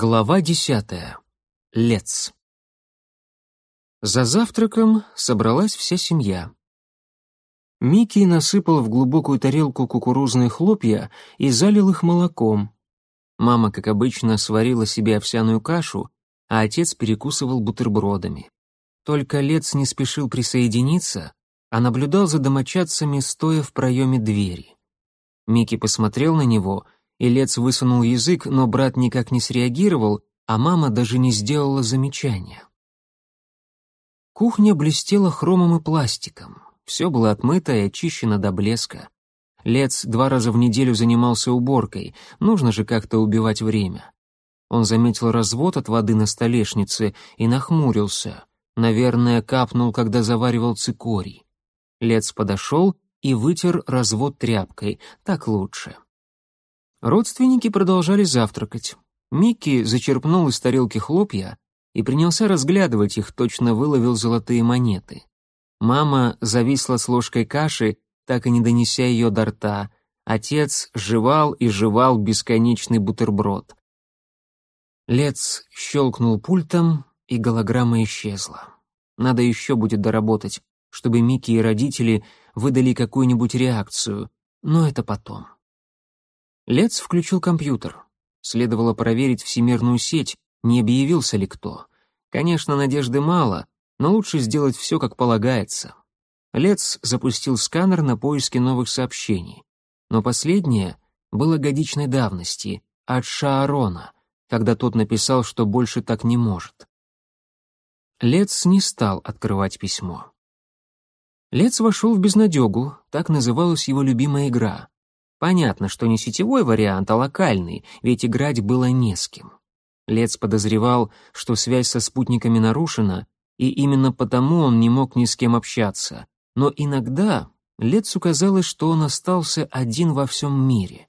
Глава десятая. Лец. За завтраком собралась вся семья. Микки насыпал в глубокую тарелку кукурузные хлопья и залил их молоком. Мама, как обычно, сварила себе овсяную кашу, а отец перекусывал бутербродами. Только Лец не спешил присоединиться, а наблюдал за домочадцами, стоя в проеме двери. Микки посмотрел на него — Илец высунул язык, но брат никак не среагировал, а мама даже не сделала замечания. Кухня блестела хромом и пластиком. Все было отмыто и очищено до блеска. Лец два раза в неделю занимался уборкой, нужно же как-то убивать время. Он заметил развод от воды на столешнице и нахмурился. Наверное, капнул, когда заваривал цикорий. Лец подошел и вытер развод тряпкой, так лучше. Родственники продолжали завтракать. Микки зачерпнул из тарелки хлопья и принялся разглядывать их, точно выловил золотые монеты. Мама зависла с ложкой каши, так и не донеся ее до рта. Отец жевал и жевал бесконечный бутерброд. Лец щелкнул пультом, и голограмма исчезла. Надо еще будет доработать, чтобы Микки и родители выдали какую-нибудь реакцию, но это потом. Лец включил компьютер. Следовало проверить всемирную сеть, не объявился ли кто. Конечно, надежды мало, но лучше сделать все, как полагается. Лец запустил сканер на поиски новых сообщений. Но последнее было годичной давности, от Шаарона, когда тот написал, что больше так не может. Лец не стал открывать письмо. Лец вошел в безнадегу, так называлась его любимая игра. Понятно, что не сетевой вариант, а локальный, ведь играть было не с кем. Лец подозревал, что связь со спутниками нарушена, и именно потому он не мог ни с кем общаться. Но иногда Лецу казалось, что он остался один во всем мире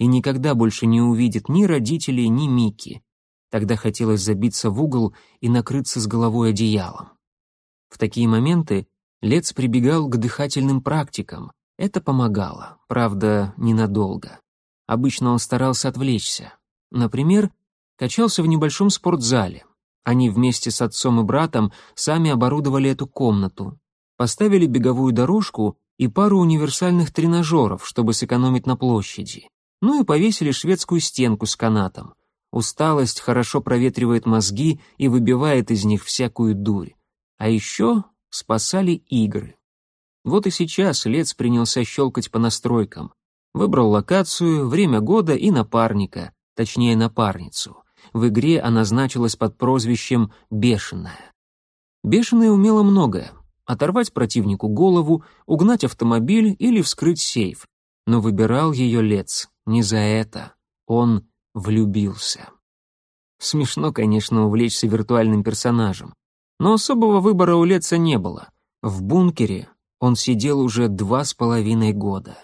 и никогда больше не увидит ни родителей, ни Мики. Тогда хотелось забиться в угол и накрыться с головой одеялом. В такие моменты Лец прибегал к дыхательным практикам, это помогало, правда, ненадолго. Обычно он старался отвлечься. Например, качался в небольшом спортзале. Они вместе с отцом и братом сами оборудовали эту комнату. Поставили беговую дорожку и пару универсальных тренажеров, чтобы сэкономить на площади. Ну и повесили шведскую стенку с канатом. Усталость хорошо проветривает мозги и выбивает из них всякую дурь. А еще спасали игры. Вот и сейчас Лец принялся щелкать по настройкам. Выбрал локацию, время года и напарника, точнее напарницу. В игре она значилась под прозвищем «Бешеная». Бешеная умела многое — оторвать противнику голову, угнать автомобиль или вскрыть сейф. Но выбирал ее Лец не за это. Он влюбился. Смешно, конечно, увлечься виртуальным персонажем. Но особого выбора у Леца не было. В бункере он сидел уже два с половиной года.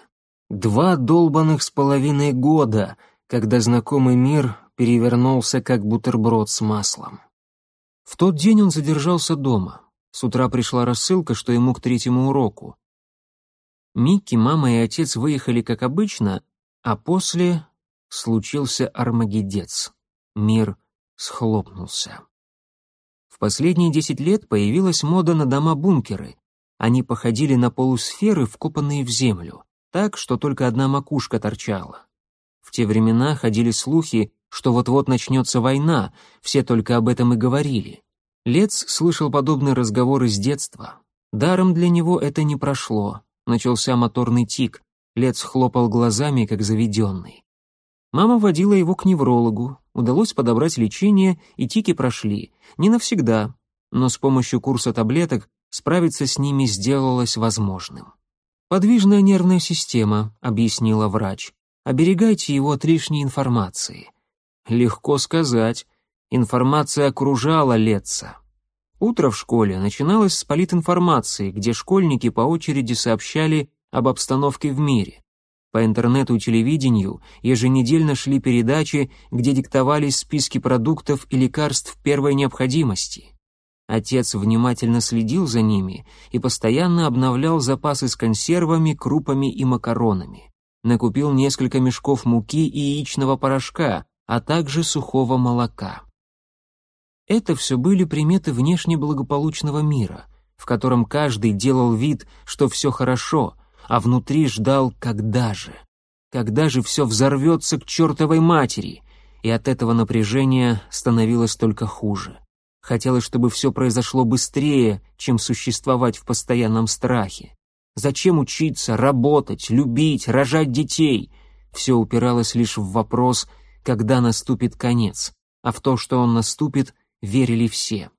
Два долбанных с половиной года, когда знакомый мир перевернулся как бутерброд с маслом. В тот день он задержался дома. С утра пришла рассылка, что ему к третьему уроку. Микки, мама и отец выехали как обычно, а после случился Армагеддец. Мир схлопнулся. В последние десять лет появилась мода на дома-бункеры, они походили на полусферы, вкопанные в землю, так, что только одна макушка торчала. В те времена ходили слухи, что вот-вот начнется война, все только об этом и говорили. Лец слышал подобные разговоры с детства. Даром для него это не прошло. Начался моторный тик. Лец хлопал глазами, как заведенный. Мама водила его к неврологу. Удалось подобрать лечение, и тики прошли. Не навсегда, но с помощью курса таблеток справиться с ними сделалось возможным. «Подвижная нервная система», — объяснила врач. «Оберегайте его от лишней информации». Легко сказать. Информация окружала Летца. Утро в школе начиналось с политинформации, где школьники по очереди сообщали об обстановке в мире. По интернету и телевидению еженедельно шли передачи, где диктовались списки продуктов и лекарств первой необходимости. Отец внимательно следил за ними и постоянно обновлял запасы с консервами, крупами и макаронами. Накупил несколько мешков муки и яичного порошка, а также сухого молока. Это все были приметы внешне благополучного мира, в котором каждый делал вид, что все хорошо, а внутри ждал «когда же?». Когда же все взорвется к чертовой матери? И от этого напряжения становилось только хуже. Хотелось, чтобы все произошло быстрее, чем существовать в постоянном страхе. Зачем учиться, работать, любить, рожать детей? Все упиралось лишь в вопрос, когда наступит конец, а в то, что он наступит, верили все.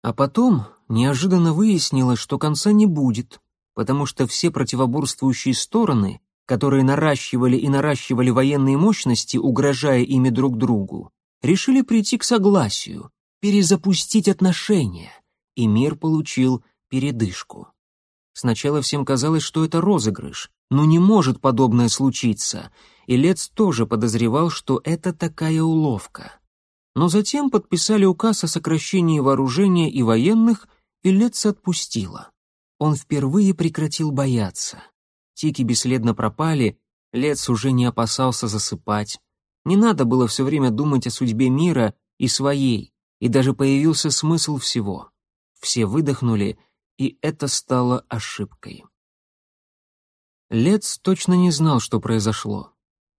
А потом неожиданно выяснилось, что конца не будет, потому что все противоборствующие стороны которые наращивали и наращивали военные мощности, угрожая ими друг другу, решили прийти к согласию, перезапустить отношения, и мир получил передышку. Сначала всем казалось, что это розыгрыш, но не может подобное случиться, и Лец тоже подозревал, что это такая уловка. Но затем подписали указ о сокращении вооружения и военных, и Лец отпустила. Он впервые прекратил бояться. Тики бесследно пропали, Лец уже не опасался засыпать. Не надо было все время думать о судьбе мира и своей, и даже появился смысл всего. Все выдохнули, и это стало ошибкой. Лец точно не знал, что произошло.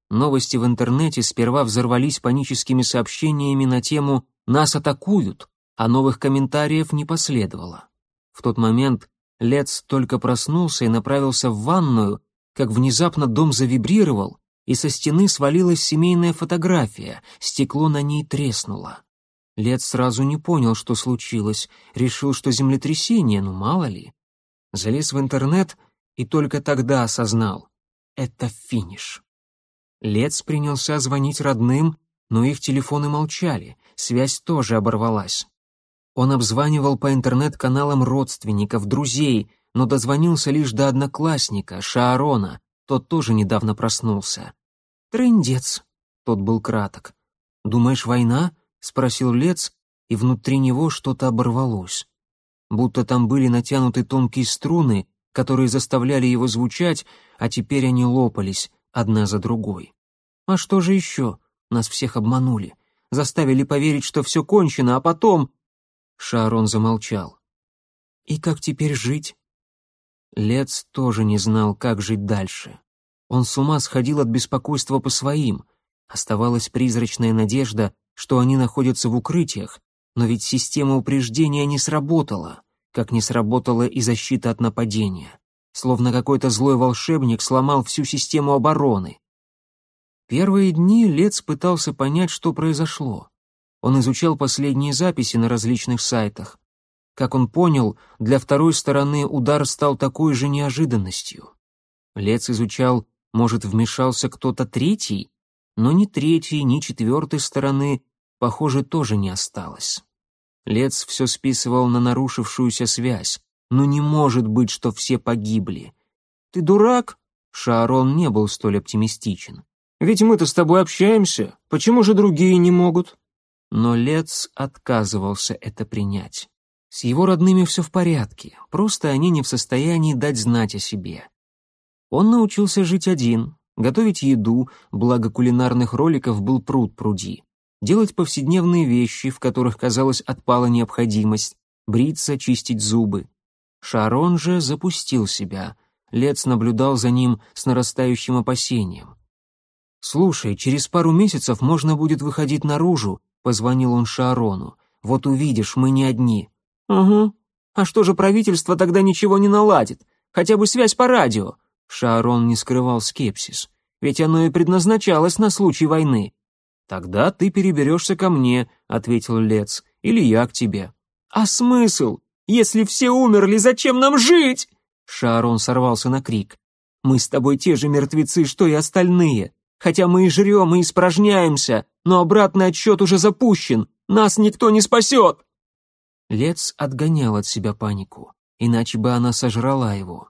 Новости в интернете сперва взорвались паническими сообщениями на тему «Нас атакуют», а новых комментариев не последовало. В тот момент Лец только проснулся и направился в ванную, как внезапно дом завибрировал, и со стены свалилась семейная фотография, стекло на ней треснуло. Лец сразу не понял, что случилось, решил, что землетрясение, ну мало ли. Залез в интернет и только тогда осознал — это финиш. Лец принялся звонить родным, но их телефоны молчали, связь тоже оборвалась. Он обзванивал по интернет-каналам родственников, друзей, но дозвонился лишь до одноклассника, Шаарона, тот тоже недавно проснулся. «Трындец», — тот был краток. «Думаешь, война?» — спросил Лец, и внутри него что-то оборвалось. Будто там были натянуты тонкие струны, которые заставляли его звучать, а теперь они лопались, одна за другой. «А что же еще? Нас всех обманули. Заставили поверить, что все кончено, а потом...» Шарон замолчал. «И как теперь жить?» Лец тоже не знал, как жить дальше. Он с ума сходил от беспокойства по своим. Оставалась призрачная надежда, что они находятся в укрытиях, но ведь система упреждения не сработала, как не сработала и защита от нападения. Словно какой-то злой волшебник сломал всю систему обороны. Первые дни Лец пытался понять, что произошло. Он изучал последние записи на различных сайтах. Как он понял, для второй стороны удар стал такой же неожиданностью. Лец изучал, может, вмешался кто-то третий, но ни третьей, ни четвертой стороны, похоже, тоже не осталось. Лец все списывал на нарушившуюся связь. Но не может быть, что все погибли. «Ты дурак?» Шаарон не был столь оптимистичен. «Ведь мы-то с тобой общаемся. Почему же другие не могут?» Но Лец отказывался это принять. С его родными все в порядке, просто они не в состоянии дать знать о себе. Он научился жить один, готовить еду, благо кулинарных роликов был пруд пруди, делать повседневные вещи, в которых, казалось, отпала необходимость, бриться, чистить зубы. Шарон же запустил себя. Лец наблюдал за ним с нарастающим опасением. «Слушай, через пару месяцев можно будет выходить наружу, Позвонил он Шаарону. «Вот увидишь, мы не одни». «Угу. А что же правительство тогда ничего не наладит? Хотя бы связь по радио?» Шаарон не скрывал скепсис. «Ведь оно и предназначалось на случай войны». «Тогда ты переберешься ко мне», — ответил Лец, — «или я к тебе». «А смысл? Если все умерли, зачем нам жить?» Шаарон сорвался на крик. «Мы с тобой те же мертвецы, что и остальные. Хотя мы и жрем, и испражняемся, но обратный отсчет уже запущен. Нас никто не спасет!» Лец отгонял от себя панику, иначе бы она сожрала его.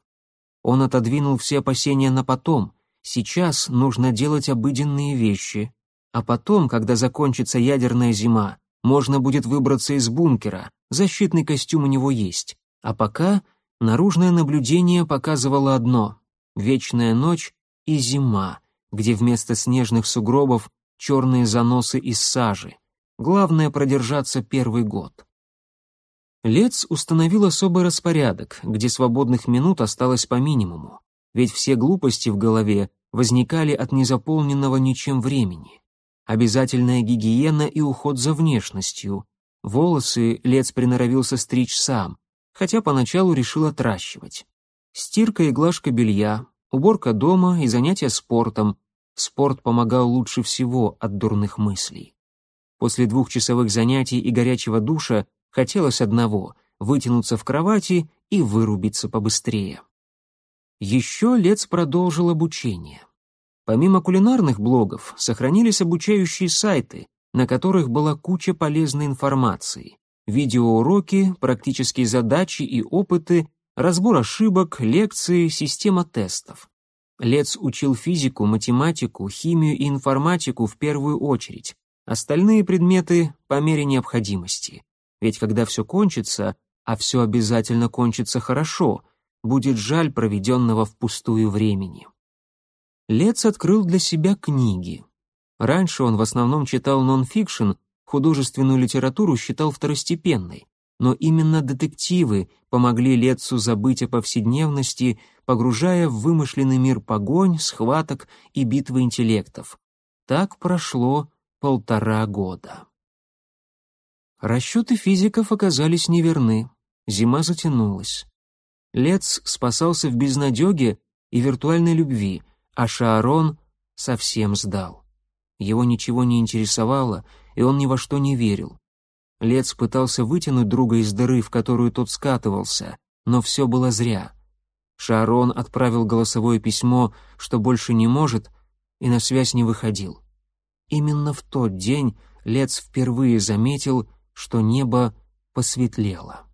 Он отодвинул все опасения на потом. Сейчас нужно делать обыденные вещи. А потом, когда закончится ядерная зима, можно будет выбраться из бункера, защитный костюм у него есть. А пока наружное наблюдение показывало одно — вечная ночь и зима, где вместо снежных сугробов черные заносы из сажи. Главное продержаться первый год. Лец установил особый распорядок, где свободных минут осталось по минимуму, ведь все глупости в голове возникали от незаполненного ничем времени. Обязательная гигиена и уход за внешностью. Волосы Лец приноровился стричь сам, хотя поначалу решил отращивать. Стирка и глажка белья, уборка дома и занятия спортом. Спорт помогал лучше всего от дурных мыслей. После двухчасовых занятий и горячего душа хотелось одного — вытянуться в кровати и вырубиться побыстрее. Еще Лец продолжил обучение. Помимо кулинарных блогов, сохранились обучающие сайты, на которых была куча полезной информации. Видеоуроки, практические задачи и опыты, разбор ошибок, лекции, система тестов. Лец учил физику, математику, химию и информатику в первую очередь, остальные предметы по мере необходимости. Ведь когда все кончится, а все обязательно кончится хорошо, будет жаль проведенного впустую времени. Лец открыл для себя книги. Раньше он в основном читал нон-фикшн, художественную литературу считал второстепенной, но именно детективы помогли Лецу забыть о повседневности, погружая в вымышленный мир погонь, схваток и битвы интеллектов. Так прошло полтора года. Расчеты физиков оказались неверны. Зима затянулась. Лец спасался в безнадеге и виртуальной любви, а Шаарон совсем сдал. Его ничего не интересовало, и он ни во что не верил. Лец пытался вытянуть друга из дыры, в которую тот скатывался, но все было зря. Шаарон отправил голосовое письмо, что больше не может, и на связь не выходил. Именно в тот день Лец впервые заметил, что небо посветлело.